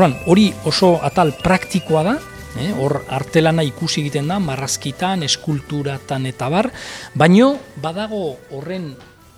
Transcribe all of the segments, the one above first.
Horran, hori oso atal praktikoa da, eh? hor artelana ikusi egiten da, marrazkitan, eskulturatan eta bar, baino badago horren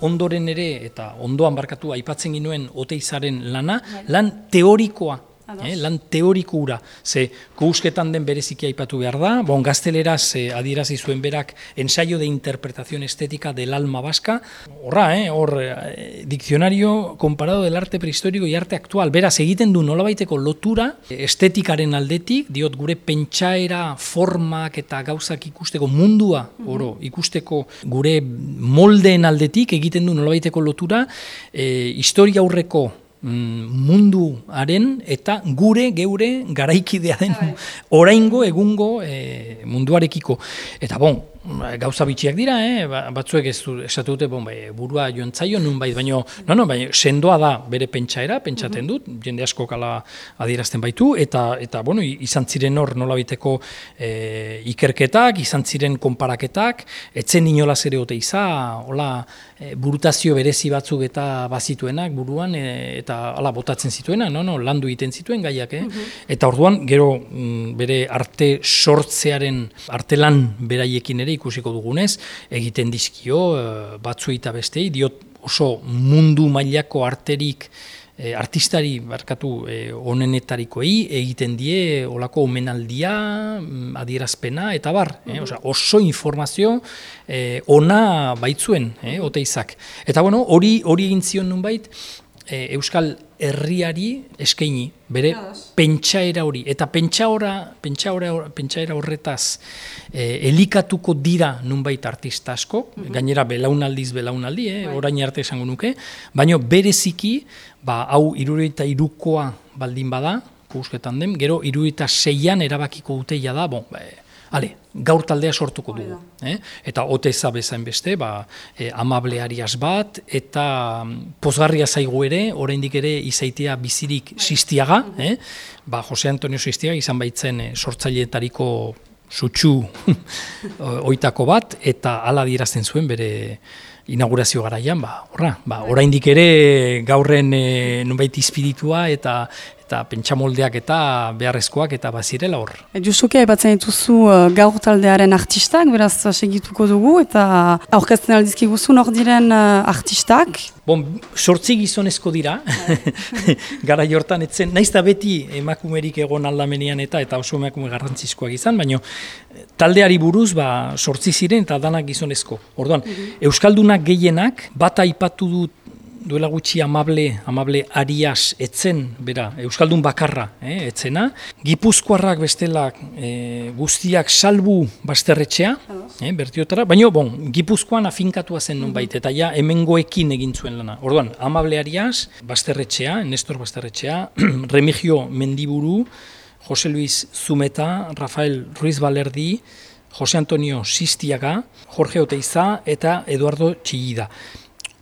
ondoren ere, eta ondoan barkatu aipatzen ginuen oteizaren lana, bai. lan teorikoa Eh, lan teoriko ura, ze kousketan den bereziki aipatu behar da, bon, gazteleraz eh, adierazi zuen berak ensaio de interpretación estética del alma vasca, horra, eh, hor, eh, diccionario comparado del arte prehistórico y arte actual, beraz egiten du nolabaiteko lotura estetikaren aldetik, diot gure pentsaera formak eta gauzak ikusteko mundua, oro, ikusteko gure moldeen aldetik egiten du nolabaiteko lotura, eh, historia aurreko munduaren eta gure geure garaikidea den bai. oraingo egungo e, munduarekiko eta bon Ba, gauza bitxiak dira, eh? Ba, batzuek ez esatu dute bon, bai, burua joan zaio nun bai, baina no, no, bai, sendoa da bere pentsaera, pentsaten dut, jende asko kala adierazten baitu, eta, eta bueno, izan ziren hor nola biteko eh, ikerketak, izan ziren konparaketak, etzen inolaz ere ote iza, hola, e, burutazio berezi batzuk eta bazituenak buruan, e, eta hala botatzen zituena, no, no, landu egiten zituen gaiak, eh? eta orduan, gero mm, bere arte sortzearen, artelan beraiekin ere, ikusiko dugunez, egiten dizkio eh, batzu eta beste, diot oso mundu mailako arterik e, artistari barkatu e, onenetarikoei egiten die olako omenaldia, mm, adierazpena eta bar, e, oso informazio e, ona baitzuen, e, oteizak. Eta bueno, hori hori egin zion nunbait, e, Euskal herriari eskaini bere pentsaera hori eta pentsaora pentsaora pentsaera horretaz e, elikatuko dira nunbait artista asko mhm. gainera belaunaldiz belaunaldi eh bai. orain arte esango nuke baino bereziki ba hau 73koa baldin bada kusketan den gero 76an erabakiko duteia da bon ba, Ale, gaur taldea sortuko dugu. Eh? Eta oteza bezain beste, ba, e, amableariaz bat, eta mm, pozgarria zaigu ere, oraindik ere izaitea bizirik sistiaga, eh? ba, Jose Antonio Sistiaga izan baitzen e, sortzaileetariko sutsu oitako bat, eta ala dirazten zuen bere inaugurazio garaian, ba, horra, ba, oraindik ere gaurren e, nunbait espiritua eta eta pentsamoldeak eta beharrezkoak eta bazirela hor. E, Jusuke, ebatzen dituzu uh, gaur taldearen artistak, beraz segituko dugu, eta aurkezten aldizki guzu nor diren uh, artistak? Bon, sortzi gizonezko dira, gara jortan etzen, naiz da beti emakumerik egon aldamenean eta eta oso emakume garrantzizkoak izan, baina taldeari buruz ba, sortzi ziren eta danak gizonezko. Orduan, mhm. Euskaldunak gehienak, bat aipatu dut duela gutxi amable, amable arias etzen, bera, Euskaldun bakarra, eh, etzena. Gipuzkoarrak bestelak eh, guztiak salbu basterretxea, eh, bertiotara, baina, bon, Gipuzkoan afinkatua zen nun baita, eta ja hemengoekin egin zuen lana. Orduan, amable arias, basterretxea, Nestor basterretxea, Remigio Mendiburu, Jose Luis Zumeta, Rafael Ruiz Balerdi, Jose Antonio Sistiaga, Jorge Oteiza eta Eduardo Txillida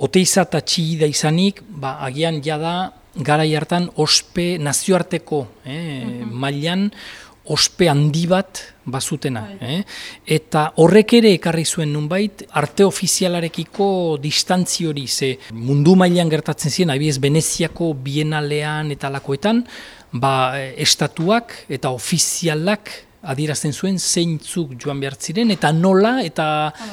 oteiza eta txigida izanik, ba, agian jada garai hartan ospe nazioarteko eh, mailan ospe handi bat bazutena. Bai. Eh? Eta horrek ere ekarri zuen nunbait arte ofizialarekiko distantzi hori, ze mundu mailan gertatzen ziren, abiez Veneziako bienalean eta lakoetan, ba, estatuak eta ofizialak adierazten zuen zeintzuk joan behar ziren, eta nola eta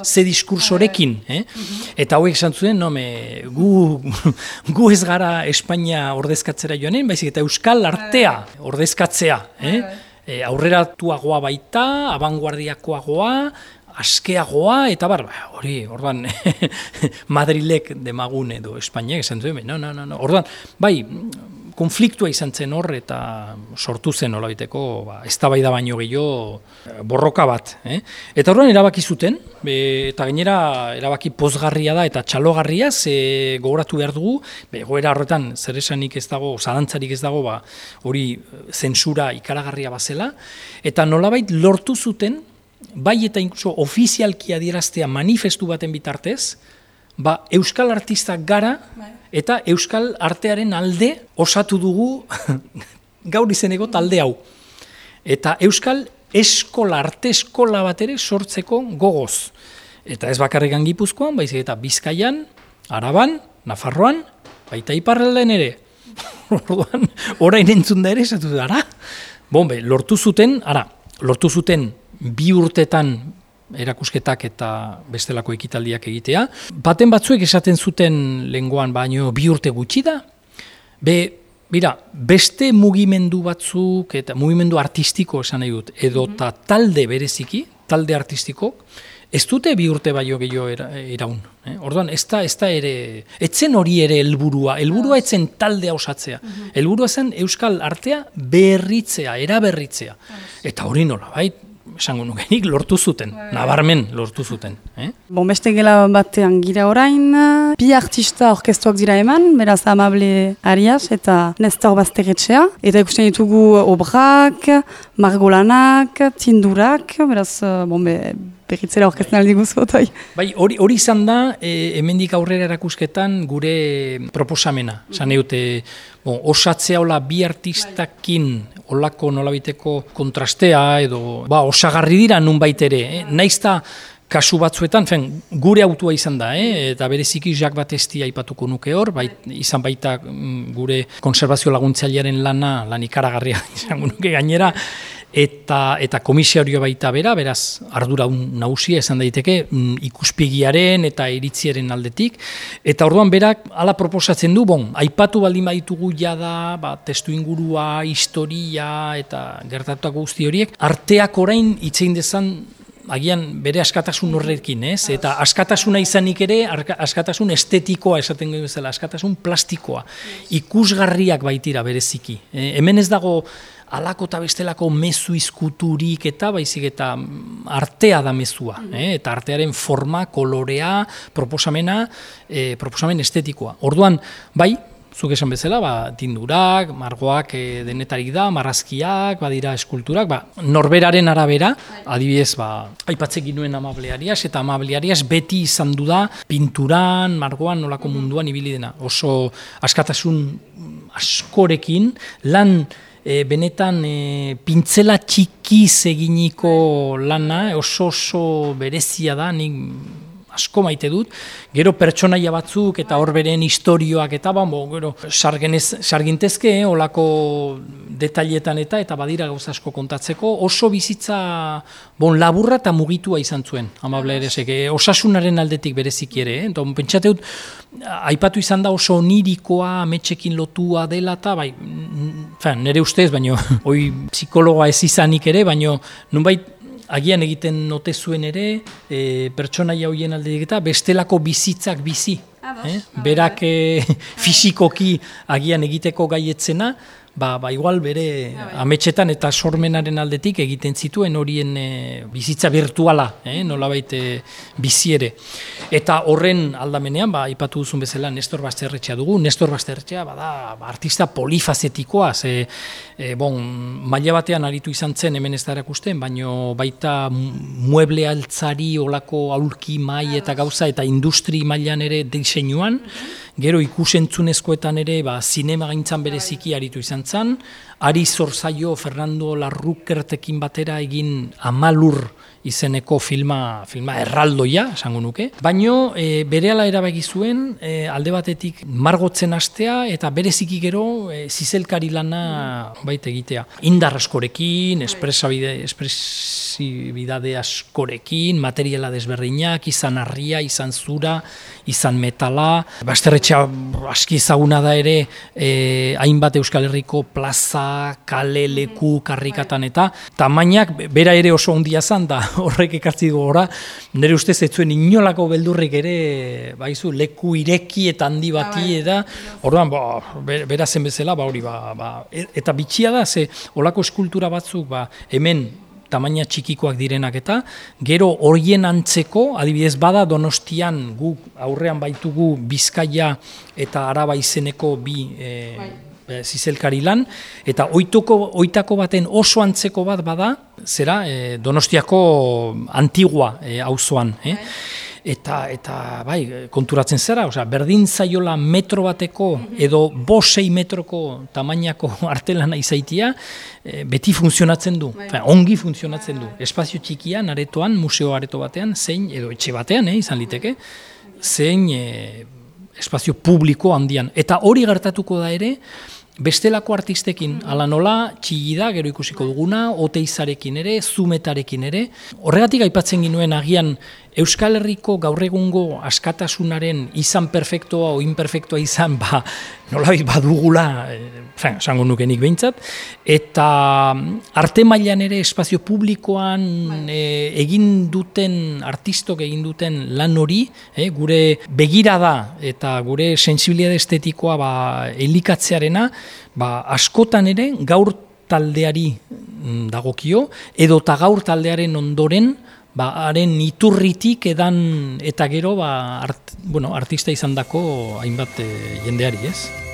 ze diskursorekin. Eh? Mhm. Eta hauek esan zuen, no, me, gu, gu ez gara Espainia ordezkatzera joanen, baizik eta Euskal artea ordezkatzea. Eh? E, aurrera baita, abanguardiakoagoa, askeagoa, eta bar, ba, hori, orduan, Madrilek demagun edo Espainiak esan zuen, no, no, no, no. orduan, bai, konfliktua izan zen hor eta sortu zen olaiteko ba, eztabaida baino gehiago eh, borroka bat. Eh? Eta horren erabaki zuten, be, eta gainera erabaki pozgarria da eta txalogarria ze gogoratu behar dugu, be, goera horretan zer esanik ez dago, zalantzarik ez dago, ba, hori zentsura ikaragarria bazela, eta nolabait lortu zuten, bai eta inkluso ofizialki adieraztea manifestu baten bitartez, ba, euskal artistak gara, eta euskal artearen alde osatu dugu gaur izeneko talde hau. Eta euskal eskola, arte eskola bat ere sortzeko gogoz. Eta ez bakarrikan gipuzkoan, baizik eta bizkaian, araban, nafarroan, baita iparrelden ere. orduan, orain entzun da ere, esatu da, ara? Bombe, lortu zuten, ara, lortu zuten bi urtetan erakusketak eta bestelako ekitaldiak egitea. Baten batzuek esaten zuten lenguan baino bi urte gutxi da. Be, bira, beste mugimendu batzuk eta mugimendu artistiko esan nahi dut, edo ta talde bereziki, talde artistiko, ez dute bi urte baino gehiago iraun. Eh? Orduan, ez da, ez da ere, etzen hori ere helburua, helburua etzen taldea osatzea. Helburua zen Euskal Artea berritzea, eraberritzea. Eta hori nola, bai, esango nukenik lortu zuten, bai. nabarmen lortu zuten. Eh? Bon, beste gela batean gira orain, bi artista orkestuak dira eman, beraz amable Arias eta Nestor Basteretxea, eta ikusten ditugu obrak, margolanak, tindurak, beraz, bon, be, berritzera orkesten aldi guzotoi. Bai, hori, hori izan da, e, hemendik aurrera erakusketan gure proposamena. Zan eute, bon, osatzea hola bi artistakin olako nolabiteko kontrastea edo ba, osagarri dira nun baitere. Eh? Naizta kasu batzuetan, fen, gure autua izan da, eh? eta bereziki jak bat esti aipatuko nuke hor, bai, izan baita mm, gure konservazio laguntzailearen lana, lan ikaragarria izango nuke gainera, eta eta komisario baita bera, beraz ardura nagusia esan daiteke mm, ikuspegiaren eta iritziaren aldetik. Eta orduan berak hala proposatzen du bon aipatu baldin baditugu jada ba testu ingurua historia eta gertatutako guzti horiek arteak orain itzein dezan agian bere askatasun horrekin, ez? Eta askatasuna izanik ere, askatasun estetikoa esaten gero bezala, askatasun plastikoa, ikusgarriak baitira bereziki. E, hemen ez dago alako eta bestelako mezu izkuturik eta baizik eta mm, artea da mezua, mm eh? eta artearen forma, kolorea, proposamena, e, proposamen estetikoa. Orduan, bai, zuk esan bezala, ba, tindurak, margoak e, denetarik da, marrazkiak, badira eskulturak, ba, norberaren arabera, adibidez, ba, aipatzek ginuen amableariaz, eta amableariaz beti izan du da, pinturan, margoan, nolako munduan ibili dena. Oso askatasun askorekin, lan, e, benetan e, pintzela txikiz eginiko lana, oso oso berezia da, nik asko maite dut, gero pertsonaia batzuk eta hor beren istorioak eta ba, bo, gero sargenez, sargintezke, eh, olako detailetan eta eta badira gauza asko kontatzeko, oso bizitza bon, laburra eta mugitua izan zuen, amable ere, seke, osasunaren aldetik berezik ere, eh? Enton, pentsateut, aipatu izan da oso nirikoa, ametxekin lotua dela eta, bai, nire ustez, baino, oi psikologa ez izanik ere, baino, nunbait, agian egiten note zuen ere, e, pertsonaia hoien alde eta bestelako bizitzak bizi. Eh? Berak e, fisikoki agian egiteko gaietzena, ba, ba igual bere bai. ametxetan eta sormenaren aldetik egiten zituen horien e, bizitza virtuala, eh? nolabait e, bizi ere. Eta horren aldamenean, ba, ipatu duzun bezala Nestor Basterretxea dugu, Nestor Basterretxea bada ba, artista polifazetikoa, ze, e, bon, maila batean aritu izan zen hemen ez da erakusten, baino baita mueble altzari, olako aulki mai eta gauza, eta industri mailan ere diseinuan, mhm. Gero ikusentzunezkoetan ere ba, zinema gaintzan bereziki aritu izan zen. Ari zorzaio Fernando Larrukertekin batera egin amalur izeneko filma, filma erraldoia, esango nuke. Baino, e, bere ala erabaki zuen, e, alde batetik margotzen astea, eta bereziki gero, e, zizelkari lana baita egitea. Indar askorekin, espresibidade askorekin, materiala desberdinak, izan harria, izan zura, izan metala. Basterretxea aski ezaguna da ere, e, hainbat Euskal Herriko plaza, kale, leku, karrikatan eta tamainak bera ere oso ondia zan da horrek ekartzi gora, nire ustez ez zuen inolako beldurrik ere, baizu, leku ireki eta handi bati, bai. eta orduan, ba, bera zen bezala, ba, hori, ba, ba, e, eta bitxia da, ze, olako eskultura batzuk, ba, hemen, tamaina txikikoak direnak eta gero horien antzeko, adibidez bada donostian gu aurrean baitugu bizkaia eta araba izeneko bi e, e, zizelkari lan, eta oitoko, oitako baten oso antzeko bat bada, zera, e, donostiako antigua e, auzoan. E, eta, eta bai, konturatzen zera, osea, berdin zaiola metro bateko edo bosei metroko tamainako artelana izaitia, e, beti funtzionatzen du, bai. ongi funtzionatzen du. Espazio txikian, aretoan, museo areto batean, zein, edo etxe batean, eh, izan liteke, zein e, espazio publiko handian. Eta hori gertatuko da ere, bestelako artistekin, ala nola, txigida, gero ikusiko duguna, oteizarekin ere, zumetarekin ere. Horregatik aipatzen ginuen agian Euskal Herriko gaur egungo askatasunaren izan perfektoa o imperfektoa izan, ba, nola badugula, eh, esango nukenik behintzat, eta arte mailan ere espazio publikoan eh, egin duten, artistok egin duten lan hori, eh, gure begirada eta gure sensibilitate estetikoa ba, elikatzearena, ba, askotan ere gaur taldeari mm, dagokio, edo eta gaur taldearen ondoren, ba, haren iturritik edan eta gero ba, art, bueno, artista izan dako hainbat e, jendeari, ez?